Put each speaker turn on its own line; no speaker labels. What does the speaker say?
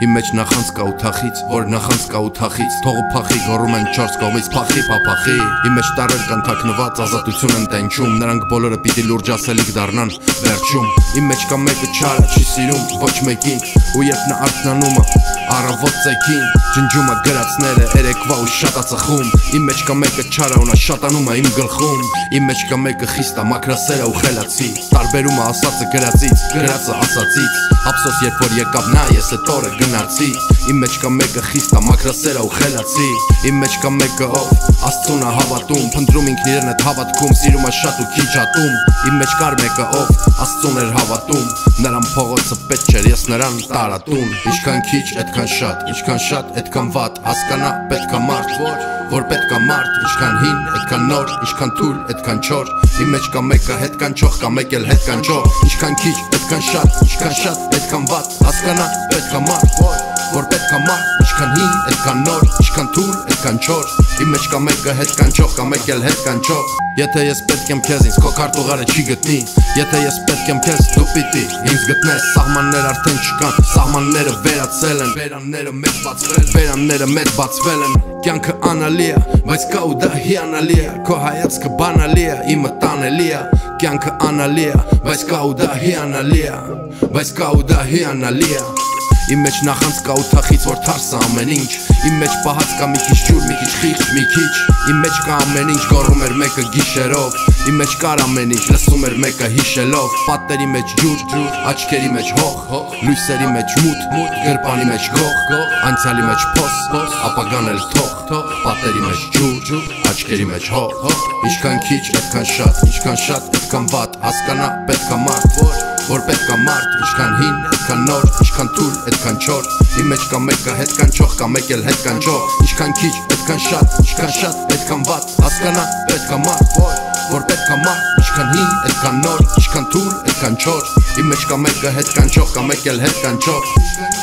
Իմ մեջ նախանց կա ութախից, որ նախանց կա ութախից Թողը փախի, գոռում են չորս կողմից, փախի, փափախի Իմ մեջ տարեր կան թաքնված, ազատություն են տենչում Նրանք բոլորը պիտի լուրջ ասելիք դառնան վերջում Իմ մեջ կա մեկը չարը, չի սիրում ոչ մեկին Ու երբ նա արթնանում է, առավոտ ցեքին Ջնջումը գրածները երեկվա ու շատա ծխում Իմ մեջ կա մեկը չարը ու նա շատանում է իմ գլխում. Իմ մեջ կա մեկը խիստա, մակրասերը ու խելացի. Տարբերումը ասածը գրածից, գրածը ասածից. Ափսոս երբ որ եկավ նա, ես այդ օրը գնացի. Իմ մեջ կա մեկը խիստա, մակրասերը ու խելացի. Իմ մեջ կա մեկը ով Աստծուն է հավատում, փնտրում ինքն իրեն այդ հավատքում, սիրում է շատ ու քիչ ատում. Իմ մեջ կար մեկը ով Աստծուն էր հավատում. Նրան փողոցը պետք չէր, ես նրան տարատում Ինչքան քիչ, այդքան շատ, ինչքան շատ, այդքան վատ Հասկանա պետքա մարդ, որ պետքա մարդ Ինչքան հին, այդքան նոր, ինչքան թույլ, այդքան չոր Իմ մեջ կա մեկը հետ կանչող, կա մեկ էլ հետ կանչող Ինչքան քիչ, այդքան շատ, ինչքան շատ, այդքան վատ Հասկանա պետքա մարդ, որ պետքա մարդ Ինչքան հին, այդքան նոր, ինչքան թույլ, այդքան չոր Իմ մեջ կա մեկը հետ կանչող, կա մեկ էլ հետ կանչող Եթե ես պետք եմ քեզ, ինձ քո քարտուղարը չի գտնի Եթե ես պետք եմ քեզ, դու պիտի ինձ գտնես Սահմաններ արդեն չկան, սահմանները վերացել են Վերանները մեծ բացվել, վերանները մեծ բացվել են Կյանքը անալի է, բայց կա ու դա հիանալի է Քո հայացքը բանալի է, իմը տանելի է Կյանքը անալի է, բայց կա ու դա հիանալի է Բայց կա ու դա հիանալի է Իմ մեջ նախանց կա ու թախից որ թարսը ամեն ինչ Իմ մեջ պահած կա մի քիչ ջուր, մի քիչ խիղճ, մի քիչ Իմ մեջ կա ամեն ինչ գոռում էր մեկը գիշերով Իմ մեջ կար ամեն ինչ լսում էր մեկը հիշելով Պատերի մեջ ջուր, ջուր, աչքերի մեջ հող, լույսերի մեջ մութ, մութ, գրպանի մեջ գող, անցյալի մեջ փոս, փոս, ապագան էլ թող, թող, պատերի մեջ ջուր, ջուր, աչքերի մեջ հող, ինչքան քիչ, այդքան շատ, ինչքան շատ, այդքան վատ, հասկանա պետքա մարդ, որ որ պետքա մարդ, ինչքան հին, այդքան նոր, ինչքան թույլ, այդքան չոր Իմ մեջ կա մեկը հետ կանչող, կա մեկ էլ հետ կանչող Ինչքան քիչ, այդքան շատ, ինչքան շատ, այդքան վատ Հասկանա, պետքա մարդ, որ որ պետքա մարդ, ինչքան հին, այդքան նոր, ինչքան թույլ, այդքան չոր Իմ մեջ կա մեկը հետ կանչող, կա մեկ էլ հետ կանչող